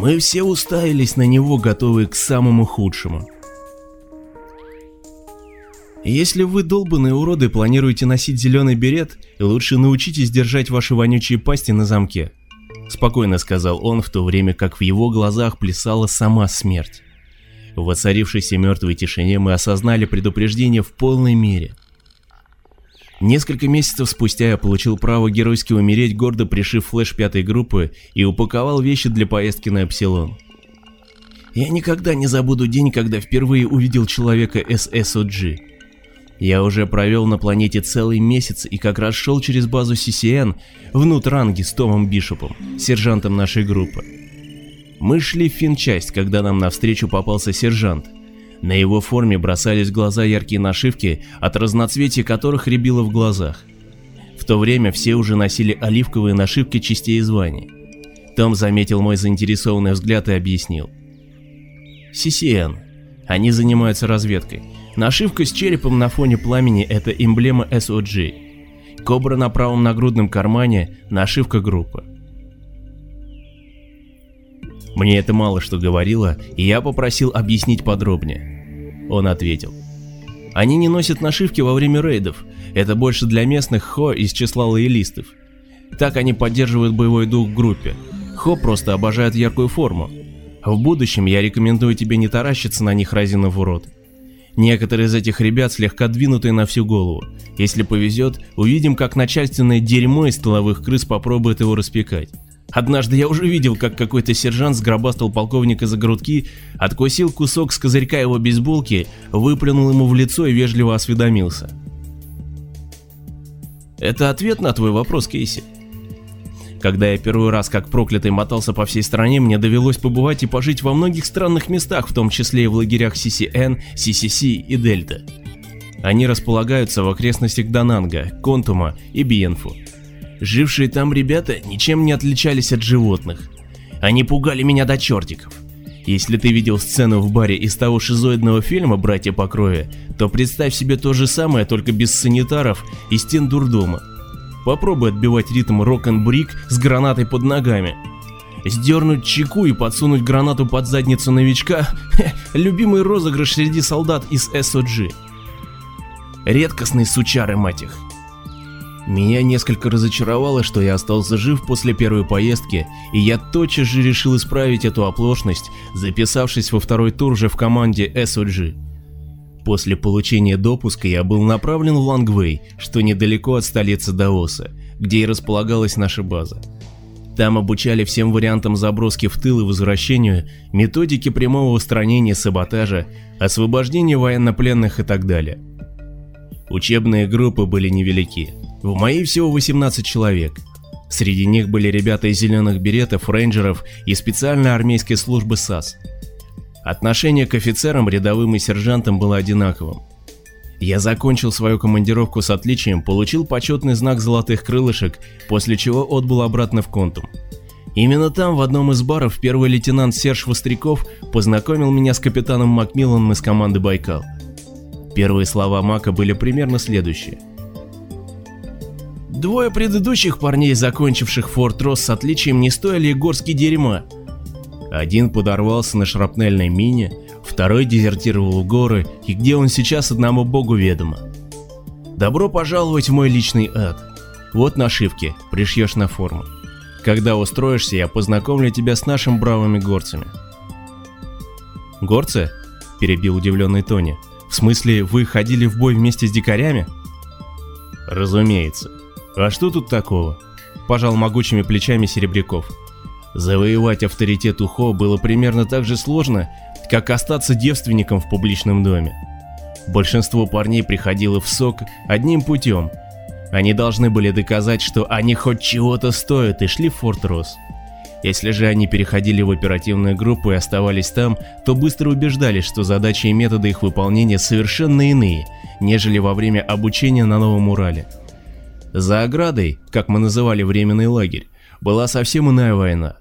Мы все уставились на него, готовые к самому худшему. Если вы долбанные уроды планируете носить зеленый берет, лучше научитесь держать ваши вонючие пасти на замке. Спокойно сказал он, в то время как в его глазах плясала сама смерть. В воцарившейся мертвой тишине мы осознали предупреждение в полной мере. Несколько месяцев спустя я получил право геройски умереть, гордо пришив флеш пятой группы и упаковал вещи для поездки на Эпсилон. Я никогда не забуду день, когда впервые увидел человека SSOG. Я уже провел на планете целый месяц и как раз шел через базу CCN внутрь ранги с Томом Бишопом, сержантом нашей группы. Мы шли в финчасть, когда нам навстречу попался сержант. На его форме бросались в глаза яркие нашивки, от разноцветия которых рябило в глазах. В то время все уже носили оливковые нашивки частей званий. Том заметил мой заинтересованный взгляд и объяснил. CCN. Они занимаются разведкой. Нашивка с черепом на фоне пламени – это эмблема SOG. Кобра на правом нагрудном кармане – нашивка группы. Мне это мало что говорило, и я попросил объяснить подробнее. Он ответил. Они не носят нашивки во время рейдов, это больше для местных Хо из числа лоялистов. Так они поддерживают боевой дух в группе. Хо просто обожают яркую форму. В будущем я рекомендую тебе не таращиться на них разинув в рот. Некоторые из этих ребят слегка двинутые на всю голову. Если повезет, увидим, как начальственное дерьмо из столовых крыс попробует его распекать. Однажды я уже видел, как какой-то сержант сгробастал полковника за грудки, откусил кусок с козырька его бейсболки, выплюнул ему в лицо и вежливо осведомился. Это ответ на твой вопрос, Кейси? Когда я первый раз как проклятый мотался по всей стране, мне довелось побывать и пожить во многих странных местах, в том числе и в лагерях CCN, CCC и Дельта. Они располагаются в окрестностях Дананга, Контума и Биенфу. Жившие там ребята ничем не отличались от животных. Они пугали меня до чертиков. Если ты видел сцену в баре из того шизоидного фильма «Братья по крови», то представь себе то же самое, только без санитаров и стен дурдома. Попробуй отбивать ритм рок-н-брик с гранатой под ногами. Сдернуть чеку и подсунуть гранату под задницу новичка – любимый розыгрыш среди солдат из SOG. Редкостные сучары, мать их. Меня несколько разочаровало, что я остался жив после первой поездки, и я тотчас же решил исправить эту оплошность, записавшись во второй тур же в команде SOG. После получения допуска я был направлен в Лангвей, что недалеко от столицы Даоса, где и располагалась наша база. Там обучали всем вариантам заброски в тыл и возвращению, методики прямого устранения саботажа, освобождения военнопленных и так далее. Учебные группы были невелики. В моей всего 18 человек. Среди них были ребята из зеленых беретов, рейнджеров и специальной армейской службы САС. Отношение к офицерам, рядовым и сержантам было одинаковым. Я закончил свою командировку с отличием, получил почетный знак золотых крылышек, после чего отбыл обратно в Контум. Именно там, в одном из баров, первый лейтенант Серж Востряков познакомил меня с капитаном Макмилланом из команды «Байкал». Первые слова Мака были примерно следующие. Двое предыдущих парней, закончивших Форт Росс с отличием, не стоили горски дерьма. Один подорвался на шрапнельной мине, второй дезертировал в горы, и где он сейчас одному богу ведомо. Добро пожаловать в мой личный ад. Вот нашивки, пришьешь на форму. Когда устроишься, я познакомлю тебя с нашими бравыми горцами. Горцы? Перебил удивленный Тони. В смысле, вы ходили в бой вместе с дикарями? Разумеется. А что тут такого? Пожал могучими плечами Серебряков. Завоевать авторитет Ухо было примерно так же сложно, как остаться девственником в публичном доме. Большинство парней приходило в СОК одним путем. Они должны были доказать, что они хоть чего-то стоят и шли в Форт Росс. Если же они переходили в оперативную группу и оставались там, то быстро убеждались, что задачи и методы их выполнения совершенно иные, нежели во время обучения на Новом Урале. За оградой, как мы называли временный лагерь, была совсем иная война.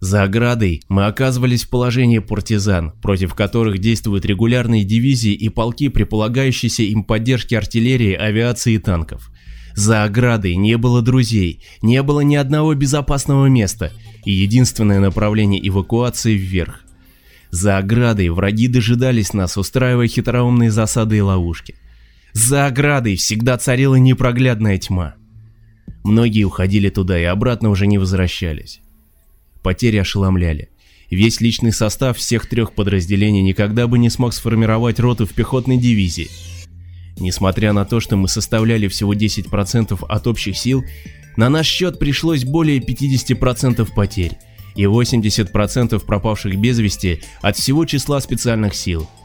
За оградой мы оказывались в положении партизан, против которых действуют регулярные дивизии и полки при полагающейся им поддержке артиллерии, авиации и танков. За оградой не было друзей, не было ни одного безопасного места, и единственное направление эвакуации вверх. За оградой враги дожидались нас, устраивая хитроумные засады и ловушки. За оградой всегда царила непроглядная тьма. Многие уходили туда и обратно уже не возвращались. Потери ошеломляли. Весь личный состав всех трех подразделений никогда бы не смог сформировать роту в пехотной дивизии. Несмотря на то, что мы составляли всего 10% от общих сил, на наш счет пришлось более 50% потерь и 80% пропавших без вести от всего числа специальных сил –